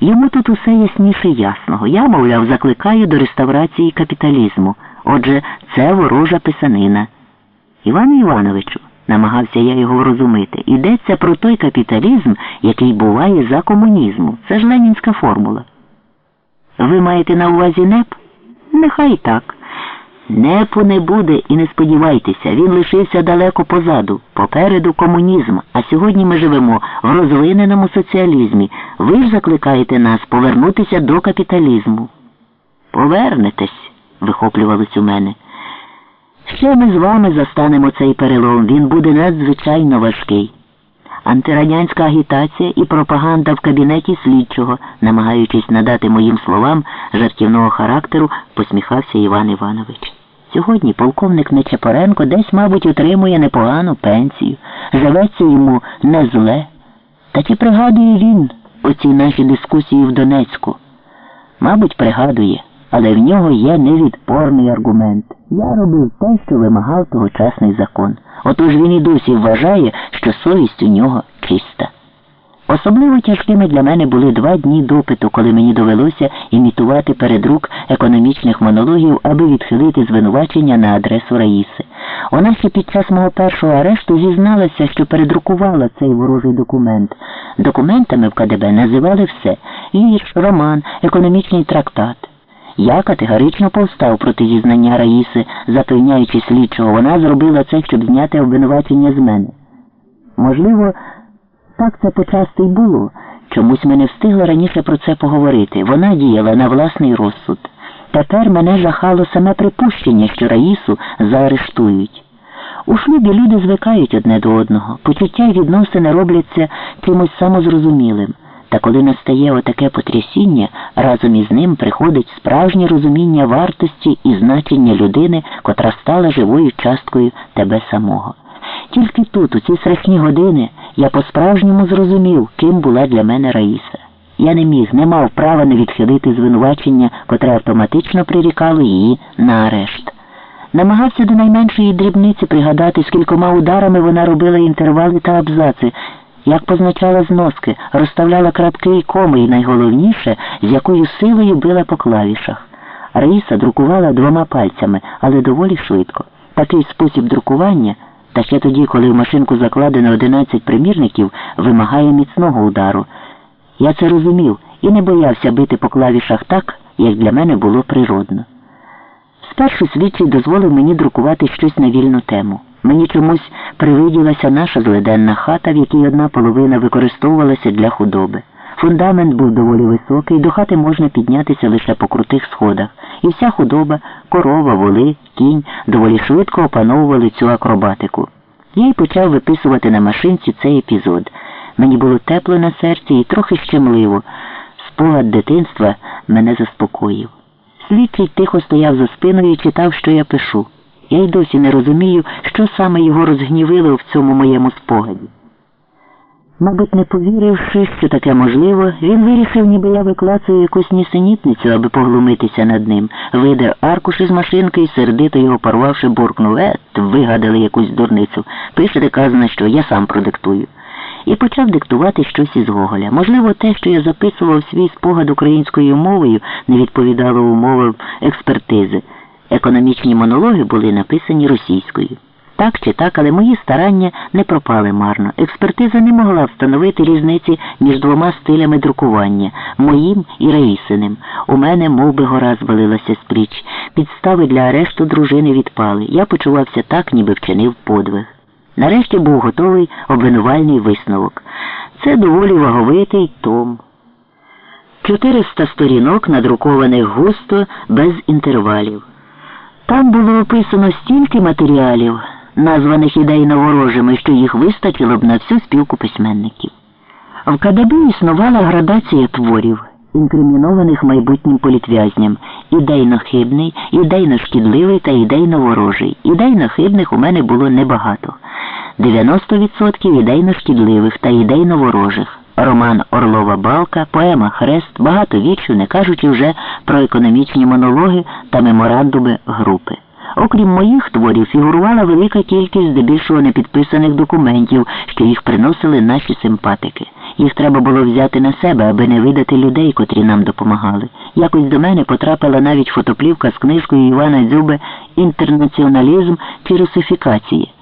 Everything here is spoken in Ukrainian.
Йому тут усе ясніше ясного. Я, мовляв, закликаю до реставрації капіталізму. Отже, це ворожа писанина. Івану Івановичу, намагався я його врозумити, йдеться про той капіталізм, який буває за комунізму. Це ж ленінська формула. Ви маєте на увазі НЕП? Нехай так. Непу не буде і не сподівайтеся, він лишився далеко позаду, попереду комунізм, а сьогодні ми живемо в розвиненому соціалізмі. Ви ж закликаєте нас повернутися до капіталізму. Повернетесь, вихоплювалось у мене. Ще ми з вами застанемо цей перелом, він буде надзвичайно важкий. Антирадянська агітація і пропаганда в кабінеті слідчого, намагаючись надати моїм словам жартівного характеру, посміхався Іван Іванович. Сьогодні полковник Нечапоренко десь, мабуть, отримує непогану пенсію, живеться йому не зле. Та чи пригадує він оці наші дискусії в Донецьку? Мабуть, пригадує, але в нього є невідпорний аргумент. Я робив те, що вимагав тогочасний закон. Отож він і досі вважає, що совість у нього чиста. Особливо тяжкими для мене були два дні допиту, коли мені довелося імітувати перед рук економічних монологів, аби відхилити звинувачення на адресу Раїси. Вона ще під час мого першого арешту зізналася, що передрукувала цей ворожий документ. Документами в КДБ називали все вірш, роман, економічний трактат. Я категорично повстав проти зізнання Раїси, запевняючи слідчого, вона зробила це, щоб зняти обвинувачення з мене. Можливо, так це почасти й було. Чомусь ми не встигли раніше про це поговорити. Вона діяла на власний розсуд. Тепер мене жахало саме припущення, що Раїсу заарештують. У шлюбі люди звикають одне до одного, почуття й відносини робляться чимось самозрозумілим. Та коли настає отаке потрясіння, разом із ним приходить справжнє розуміння вартості і значення людини, котра стала живою часткою тебе самого. Тільки тут, у ці страшні години, я по-справжньому зрозумів, ким була для мене Раїса. Я не міг, не мав права не відхилити звинувачення, котре автоматично прирікало її на арешт. Намагався до найменшої дрібниці пригадати, скількома ударами вона робила інтервали та абзаци, як позначала зноски, розставляла крапки і коми, і найголовніше, з якою силою била по клавішах. Раїса друкувала двома пальцями, але доволі швидко. Такий спосіб друкування, та ще тоді, коли в машинку закладено 11 примірників, вимагає міцного удару. Я це розумів і не боявся бити по клавішах так, як для мене було природно. Спершу слідчий дозволив мені друкувати щось на вільну тему. Мені чомусь привиділася наша зледенна хата, в якій одна половина використовувалася для худоби. Фундамент був доволі високий, до хати можна піднятися лише по крутих сходах, і вся худоба, корова, воли, кінь доволі швидко опановували цю акробатику. Я й почав виписувати на машинці цей епізод. Мені було тепло на серці і трохи щемливо. Спогад дитинства мене заспокоїв. Слідчий тихо стояв за спиною і читав, що я пишу. Я й досі не розумію, що саме його розгнівило в цьому моєму спогаді. Мабуть, не повіривши, що таке можливо, він вирішив, ніби я виклацую якусь нісенітницю, аби поглумитися над ним. Видер аркуш із машинки і сердито його порвавши, буркнув Ет, вигадали якусь дурницю. Пишете, казано, що я сам продиктую. І почав диктувати щось із Гоголя. Можливо, те, що я записував свій спогад українською мовою, не відповідало умовам експертизи. Економічні монологи були написані російською. Так чи так, але мої старання не пропали марно. Експертиза не могла встановити різниці між двома стилями друкування моїм і Раїсиним. У мене мов би, гора звалилася з пліч. Підстави для арешту дружини відпали. Я почувався так, ніби вчинив подвиг. Нарешті був готовий обвинувальний висновок. Це доволі ваговитий том. 400 сторінок, надрукованих густо, без інтервалів. Там було описано стільки матеріалів, названих ідейно ворожими, що їх вистачило б на всю спілку письменників. В КДБ існувала градація творів, інкримінованих майбутнім політв'язням, ідейно хибний, ідейно шкідливий та ідейно ворожий. Ідейно хибних у мене було небагато. 90% ідейно шкідливих та ідейно ворожих. Роман Орлова Балка, поема Хрест, багато віршів, не кажучи вже про економічні монологи та меморандуми групи. Окрім моїх творів, фігурувала велика кількість здебільшого непідписаних документів, що їх приносили наші симпатики. Їх треба було взяти на себе, аби не видати людей, котрі нам допомагали. Якось до мене потрапила навіть фотоплівка з книжкою Івана Дзюби Інтернаціоналізм чи русифікації.